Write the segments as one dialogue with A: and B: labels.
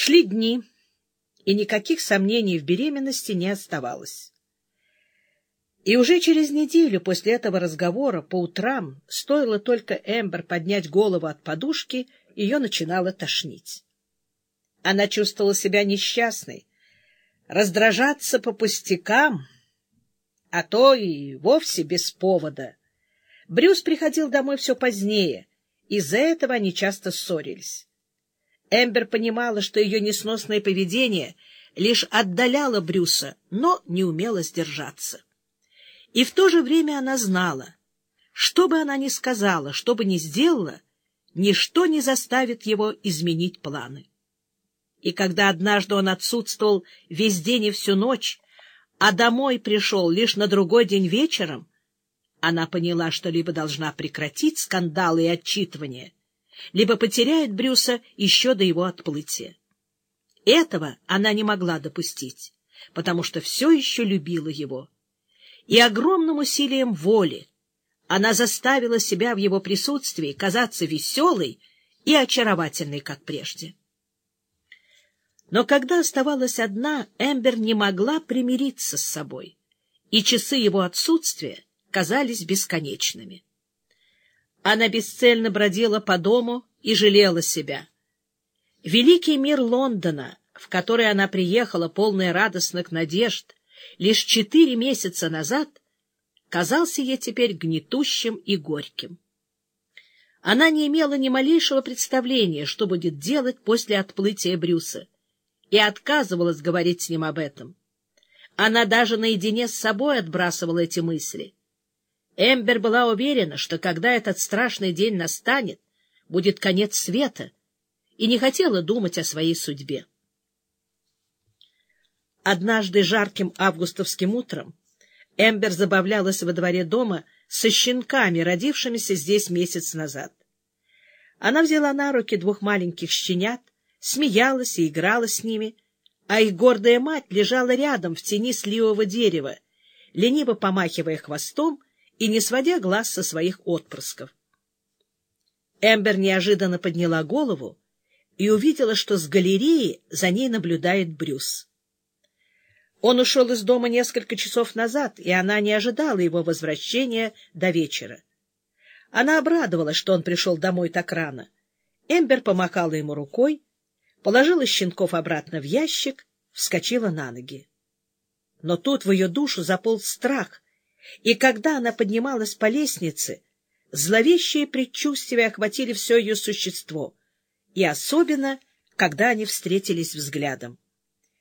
A: Шли дни, и никаких сомнений в беременности не оставалось. И уже через неделю после этого разговора по утрам, стоило только Эмбер поднять голову от подушки, ее начинало тошнить. Она чувствовала себя несчастной, раздражаться по пустякам, а то и вовсе без повода. Брюс приходил домой все позднее, из-за этого они часто ссорились. Эмбер понимала, что ее несносное поведение лишь отдаляло Брюса, но не умела сдержаться. И в то же время она знала, что бы она ни сказала, что бы ни сделала, ничто не заставит его изменить планы. И когда однажды он отсутствовал весь день и всю ночь, а домой пришел лишь на другой день вечером, она поняла, что либо должна прекратить скандалы и отчитывания, либо потеряет Брюса еще до его отплытия. Этого она не могла допустить, потому что все еще любила его. И огромным усилием воли она заставила себя в его присутствии казаться веселой и очаровательной, как прежде. Но когда оставалась одна, Эмбер не могла примириться с собой, и часы его отсутствия казались бесконечными. Она бесцельно бродила по дому и жалела себя. Великий мир Лондона, в который она приехала, полная радостных надежд, лишь четыре месяца назад, казался ей теперь гнетущим и горьким. Она не имела ни малейшего представления, что будет делать после отплытия Брюса, и отказывалась говорить с ним об этом. Она даже наедине с собой отбрасывала эти мысли. Эмбер была уверена, что когда этот страшный день настанет, будет конец света, и не хотела думать о своей судьбе. Однажды жарким августовским утром Эмбер забавлялась во дворе дома со щенками, родившимися здесь месяц назад. Она взяла на руки двух маленьких щенят, смеялась и играла с ними, а их гордая мать лежала рядом в тени сливового дерева, лениво помахивая хвостом и не сводя глаз со своих отпрысков. Эмбер неожиданно подняла голову и увидела, что с галереи за ней наблюдает Брюс. Он ушел из дома несколько часов назад, и она не ожидала его возвращения до вечера. Она обрадовалась, что он пришел домой так рано. Эмбер помахала ему рукой, положила щенков обратно в ящик, вскочила на ноги. Но тут в ее душу заполз страх — и когда она поднималась по лестнице, зловещие предчувствия охватили все ее существо, и особенно, когда они встретились взглядом.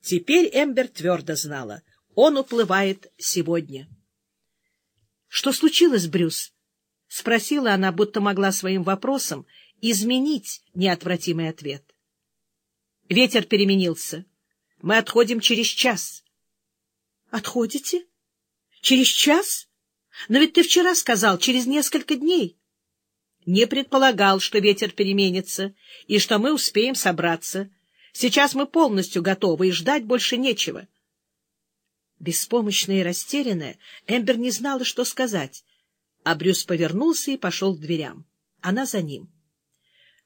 A: Теперь Эмбер твердо знала, он уплывает сегодня. — Что случилось, Брюс? — спросила она, будто могла своим вопросом изменить неотвратимый ответ. — Ветер переменился. Мы отходим через час. — Отходите? — Через час? Но ведь ты вчера сказал, через несколько дней. Не предполагал, что ветер переменится и что мы успеем собраться. Сейчас мы полностью готовы, и ждать больше нечего. Беспомощная и растерянная, Эмбер не знала, что сказать, а Брюс повернулся и пошел к дверям. Она за ним.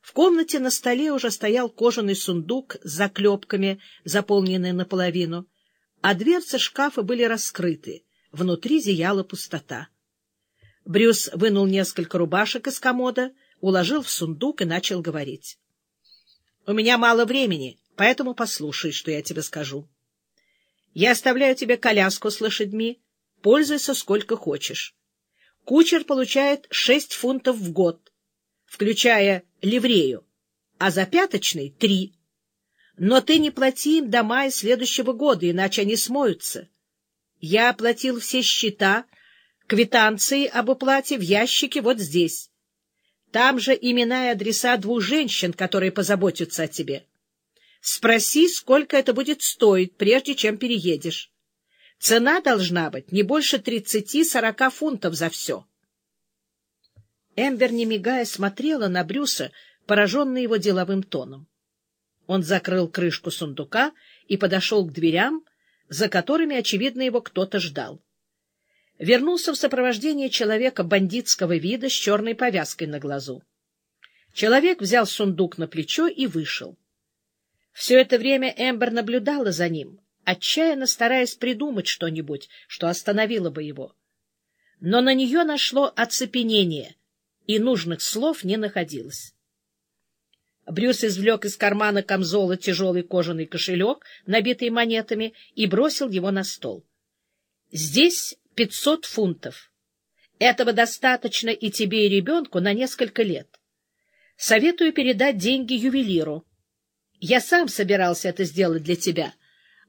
A: В комнате на столе уже стоял кожаный сундук с заклепками, заполненный наполовину, а дверцы шкафа были раскрыты. Внутри зияла пустота. Брюс вынул несколько рубашек из комода, уложил в сундук и начал говорить. — У меня мало времени, поэтому послушай, что я тебе скажу. Я оставляю тебе коляску с лошадьми, пользуйся сколько хочешь. Кучер получает шесть фунтов в год, включая ливрею, а за пяточный — три. Но ты не плати им до мая следующего года, иначе они смоются. Я оплатил все счета, квитанции об уплате в ящике вот здесь. Там же имена и адреса двух женщин, которые позаботятся о тебе. Спроси, сколько это будет стоить, прежде чем переедешь. Цена должна быть не больше тридцати-сорока фунтов за все. Эмбер, не мигая, смотрела на Брюса, пораженный его деловым тоном. Он закрыл крышку сундука и подошел к дверям, за которыми, очевидно, его кто-то ждал. Вернулся в сопровождении человека бандитского вида с черной повязкой на глазу. Человек взял сундук на плечо и вышел. Все это время Эмбер наблюдала за ним, отчаянно стараясь придумать что-нибудь, что остановило бы его. Но на нее нашло оцепенение, и нужных слов не находилось. Брюс извлек из кармана камзола тяжелый кожаный кошелек, набитый монетами, и бросил его на стол. — Здесь пятьсот фунтов. Этого достаточно и тебе, и ребенку на несколько лет. Советую передать деньги ювелиру. Я сам собирался это сделать для тебя,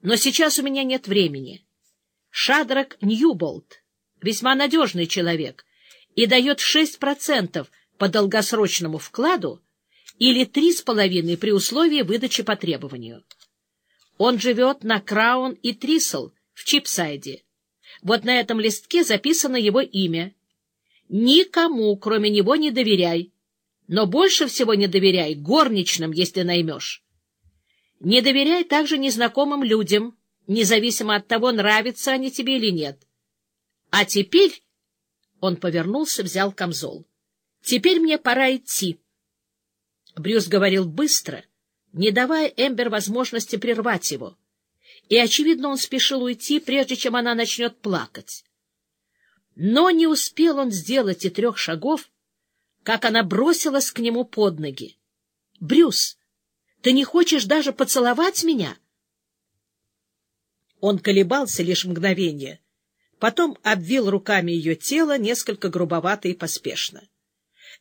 A: но сейчас у меня нет времени. Шадрак Ньюболт весьма надежный человек и дает шесть процентов по долгосрочному вкладу или три с половиной при условии выдачи по требованию. Он живет на Краун и Трисл в Чипсайде. Вот на этом листке записано его имя. Никому, кроме него, не доверяй, но больше всего не доверяй горничным, если наймешь. Не доверяй также незнакомым людям, независимо от того, нравятся они тебе или нет. А теперь... Он повернулся, взял камзол. Теперь мне пора идти. Брюс говорил быстро, не давая Эмбер возможности прервать его. И, очевидно, он спешил уйти, прежде чем она начнет плакать. Но не успел он сделать и трех шагов, как она бросилась к нему под ноги. — Брюс, ты не хочешь даже поцеловать меня? Он колебался лишь мгновение, потом обвил руками ее тело несколько грубовато и поспешно.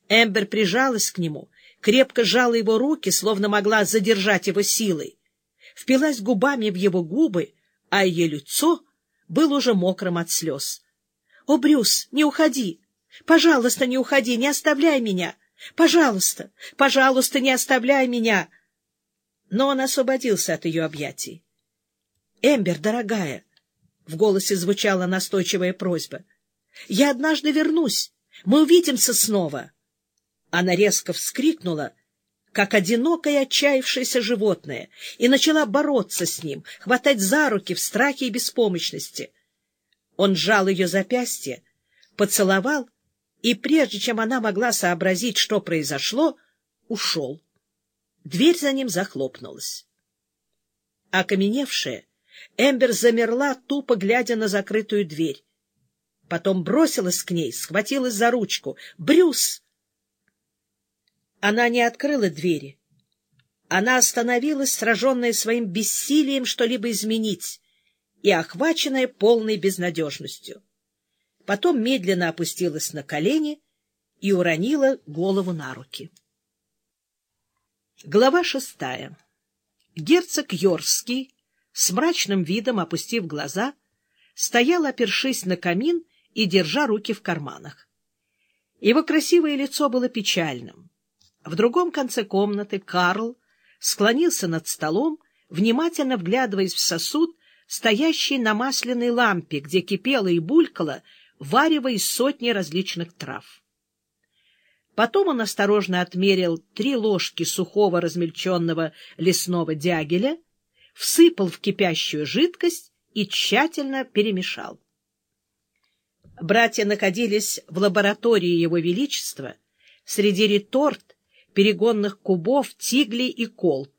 A: Эмбер прижалась к нему, крепко сжала его руки, словно могла задержать его силой, впилась губами в его губы, а ее лицо было уже мокрым от слез. — О, Брюс, не уходи! Пожалуйста, не уходи, не оставляй меня! Пожалуйста, пожалуйста, не оставляй меня! Но он освободился от ее объятий. — Эмбер, дорогая! — в голосе звучала настойчивая просьба. — Я однажды вернусь. Мы увидимся снова. Она резко вскрикнула, как одинокое отчаявшееся животное, и начала бороться с ним, хватать за руки в страхе и беспомощности. Он сжал ее запястье, поцеловал и, прежде чем она могла сообразить, что произошло, ушел. Дверь за ним захлопнулась. Окаменевшая, Эмбер замерла, тупо глядя на закрытую дверь. Потом бросилась к ней, схватилась за ручку. «Брюс!» Она не открыла двери. Она остановилась, сраженная своим бессилием что-либо изменить и охваченная полной безнадежностью потом медленно опустилась на колени и уронила голову на руки. Глава шестая. Герцог Йорский, с мрачным видом опустив глаза, стоял, опершись на камин и держа руки в карманах. Его красивое лицо было печальным. В другом конце комнаты Карл склонился над столом, внимательно вглядываясь в сосуд, стоящий на масляной лампе, где кипело и булькало варево из сотни различных трав. Потом он осторожно отмерил три ложки сухого размельченного лесного дягеля, всыпал в кипящую жидкость и тщательно перемешал. Братья находились в лаборатории Его Величества среди реторт, перегонных кубов, тиглей и колб.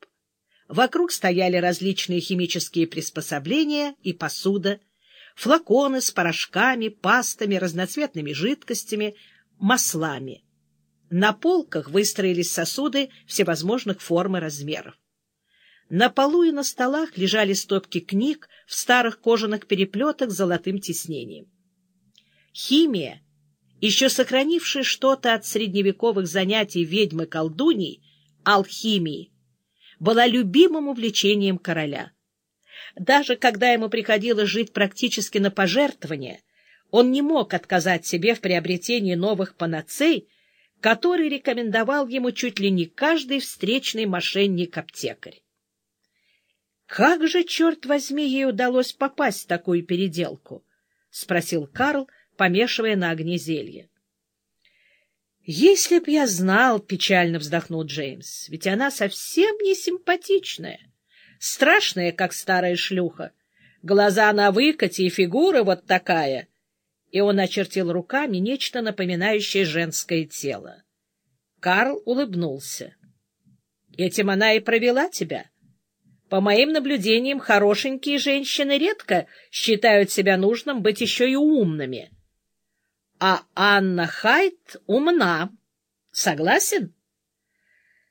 A: Вокруг стояли различные химические приспособления и посуда — флаконы с порошками, пастами, разноцветными жидкостями, маслами. На полках выстроились сосуды всевозможных форм и размеров. На полу и на столах лежали стопки книг в старых кожаных переплетах с золотым тиснением. Химия, еще сохранившая что-то от средневековых занятий ведьмы-колдуней, алхимии, была любимым увлечением короля — даже когда ему приходилось жить практически на пожертвования, он не мог отказать себе в приобретении новых панацей, которые рекомендовал ему чуть ли не каждый встречный мошенник-аптекарь. «Как же, черт возьми, ей удалось попасть в такую переделку?» — спросил Карл, помешивая на огне зелье. «Если б я знал», — печально вздохнул Джеймс, — «ведь она совсем не симпатичная» страшная, как старая шлюха. Глаза на выкате и фигура вот такая. И он очертил руками нечто напоминающее женское тело. Карл улыбнулся. — Этим она и провела тебя. По моим наблюдениям, хорошенькие женщины редко считают себя нужным быть еще и умными. А Анна Хайт умна. Согласен?